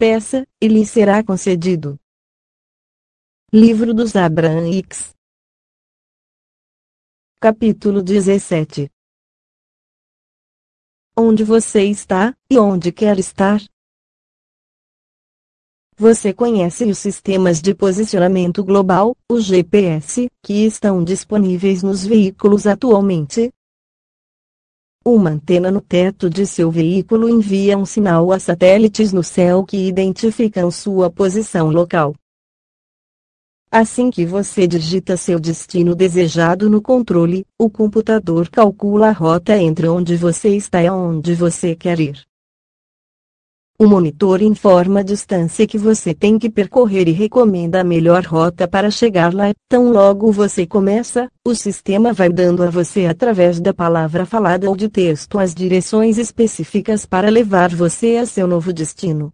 peça, e lhe será concedido. Livro dos Abraãics Capítulo 17 Onde você está, e onde quer estar? Você conhece os sistemas de posicionamento global, o GPS, que estão disponíveis nos veículos atualmente? Uma antena no teto de seu veículo envia um sinal a satélites no céu que identificam sua posição local. Assim que você digita seu destino desejado no controle, o computador calcula a rota entre onde você está e aonde você quer ir. O monitor informa a distância que você tem que percorrer e recomenda a melhor rota para chegar lá. Tão logo você começa, o sistema vai dando a você através da palavra falada ou de texto as direções específicas para levar você a seu novo destino.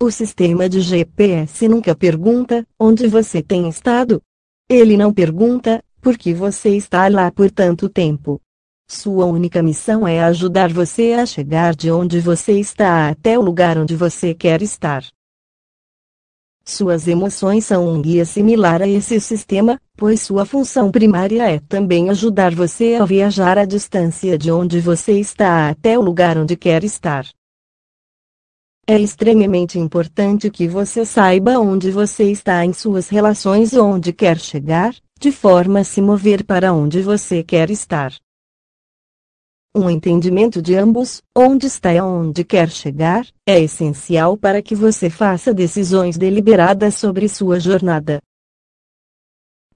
O sistema de GPS nunca pergunta onde você tem estado. Ele não pergunta por que você está lá por tanto tempo. Sua única missão é ajudar você a chegar de onde você está até o lugar onde você quer estar. Suas emoções são um guia similar a esse sistema, pois sua função primária é também ajudar você a viajar a distância de onde você está até o lugar onde quer estar. É extremamente importante que você saiba onde você está em suas relações e onde quer chegar, de forma a se mover para onde você quer estar. Um entendimento de ambos, onde está e aonde quer chegar, é essencial para que você faça decisões deliberadas sobre sua jornada.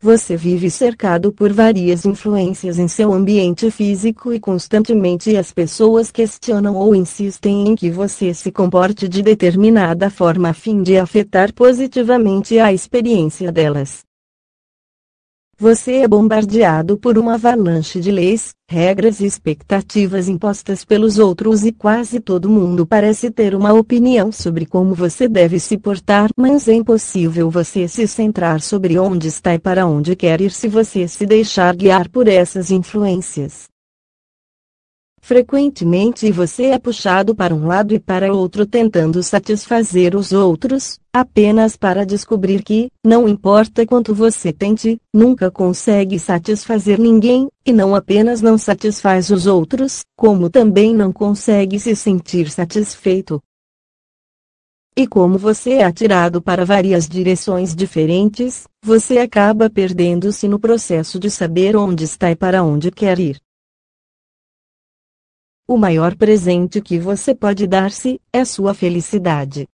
Você vive cercado por várias influências em seu ambiente físico e constantemente as pessoas questionam ou insistem em que você se comporte de determinada forma a fim de afetar positivamente a experiência delas. Você é bombardeado por uma avalanche de leis, regras e expectativas impostas pelos outros e quase todo mundo parece ter uma opinião sobre como você deve se portar, mas é impossível você se centrar sobre onde está e para onde quer ir se você se deixar guiar por essas influências. Frequentemente você é puxado para um lado e para outro tentando satisfazer os outros, apenas para descobrir que, não importa quanto você tente, nunca consegue satisfazer ninguém, e não apenas não satisfaz os outros, como também não consegue se sentir satisfeito. E como você é atirado para várias direções diferentes, você acaba perdendo-se no processo de saber onde está e para onde quer ir. O maior presente que você pode dar-se é sua felicidade.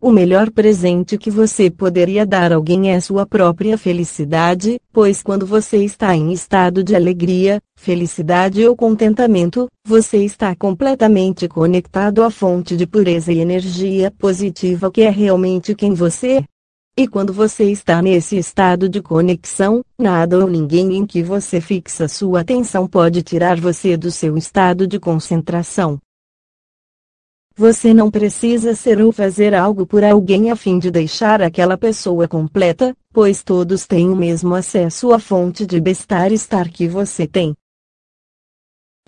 O melhor presente que você poderia dar a alguém é sua própria felicidade, pois quando você está em estado de alegria, felicidade ou contentamento, você está completamente conectado à fonte de pureza e energia positiva que é realmente quem você é. E quando você está nesse estado de conexão, nada ou ninguém em que você fixa sua atenção pode tirar você do seu estado de concentração. Você não precisa ser ou fazer algo por alguém a fim de deixar aquela pessoa completa, pois todos têm o mesmo acesso à fonte de bem-estar que você tem.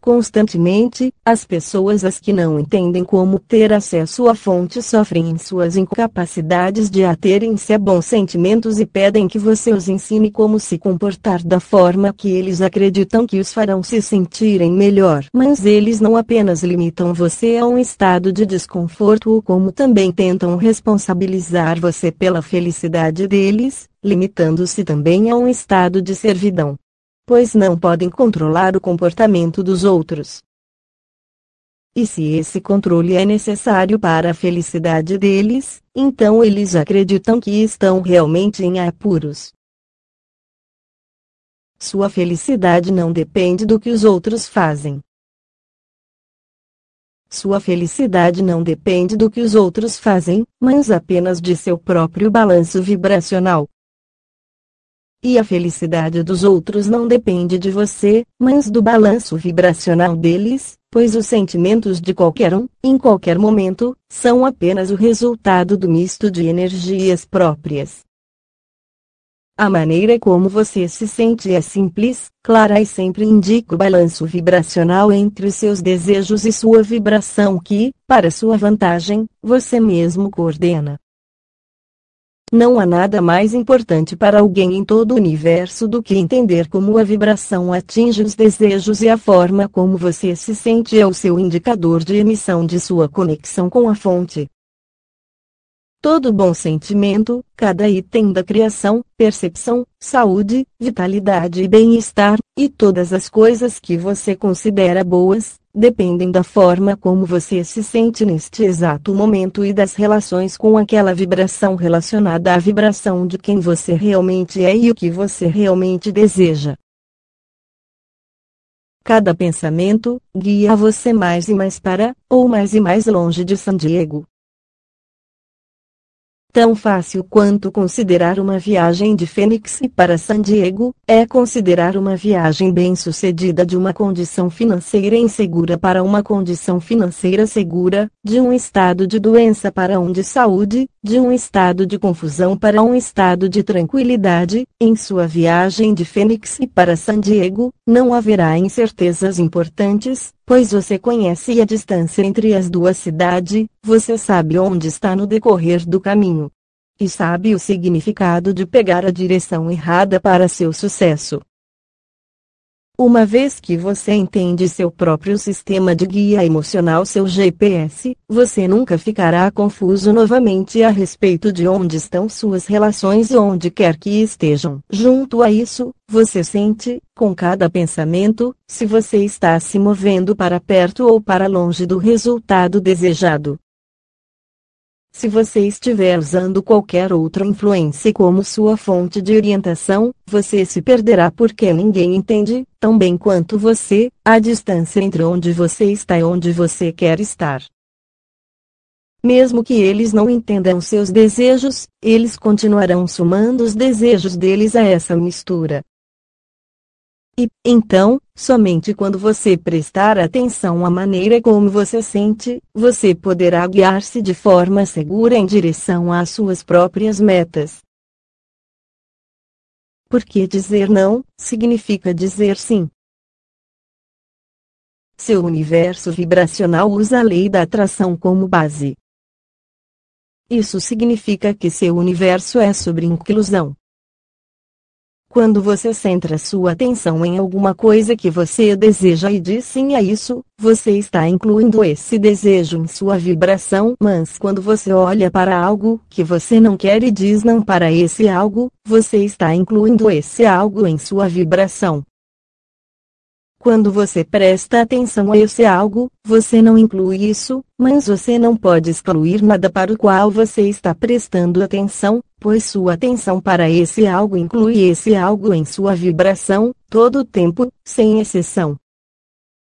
Constantemente, as pessoas as que não entendem como ter acesso à fonte sofrem em suas incapacidades de aterem-se a bons sentimentos e pedem que você os ensine como se comportar da forma que eles acreditam que os farão se sentirem melhor. Mas eles não apenas limitam você a um estado de desconforto, como também tentam responsabilizar você pela felicidade deles, limitando-se também a um estado de servidão pois não podem controlar o comportamento dos outros. E se esse controle é necessário para a felicidade deles, então eles acreditam que estão realmente em apuros. Sua felicidade não depende do que os outros fazem. Sua felicidade não depende do que os outros fazem, mas apenas de seu próprio balanço vibracional. E a felicidade dos outros não depende de você, mas do balanço vibracional deles, pois os sentimentos de qualquer um, em qualquer momento, são apenas o resultado do misto de energias próprias. A maneira como você se sente é simples, clara e sempre indica o balanço vibracional entre os seus desejos e sua vibração que, para sua vantagem, você mesmo coordena. Não há nada mais importante para alguém em todo o universo do que entender como a vibração atinge os desejos e a forma como você se sente é o seu indicador de emissão de sua conexão com a fonte. Todo bom sentimento, cada item da criação, percepção, saúde, vitalidade e bem-estar, e todas as coisas que você considera boas, dependem da forma como você se sente neste exato momento e das relações com aquela vibração relacionada à vibração de quem você realmente é e o que você realmente deseja. Cada pensamento guia você mais e mais para, ou mais e mais longe de San Diego tão fácil quanto considerar uma viagem de Fênix para San Diego, é considerar uma viagem bem-sucedida de uma condição financeira insegura para uma condição financeira segura, de um estado de doença para um de saúde, de um estado de confusão para um estado de tranquilidade. Em sua viagem de Fênix para San Diego, não haverá incertezas importantes, pois você conhece a distância entre as duas cidades, você sabe onde está no decorrer do caminho. E sabe o significado de pegar a direção errada para seu sucesso. Uma vez que você entende seu próprio sistema de guia emocional, seu GPS, você nunca ficará confuso novamente a respeito de onde estão suas relações onde quer que estejam. Junto a isso, você sente, com cada pensamento, se você está se movendo para perto ou para longe do resultado desejado. Se você estiver usando qualquer outra influência como sua fonte de orientação, você se perderá porque ninguém entende, tão bem quanto você, a distância entre onde você está e onde você quer estar. Mesmo que eles não entendam seus desejos, eles continuarão somando os desejos deles a essa mistura. E, então, somente quando você prestar atenção à maneira como você sente, você poderá guiar-se de forma segura em direção às suas próprias metas. Porque dizer não, significa dizer sim. Seu universo vibracional usa a lei da atração como base. Isso significa que seu universo é sobre inclusão. Quando você centra sua atenção em alguma coisa que você deseja e diz sim a isso, você está incluindo esse desejo em sua vibração. Mas quando você olha para algo que você não quer e diz não para esse algo, você está incluindo esse algo em sua vibração. Quando você presta atenção a esse algo, você não inclui isso, mas você não pode excluir nada para o qual você está prestando atenção, pois sua atenção para esse algo inclui esse algo em sua vibração, todo o tempo, sem exceção.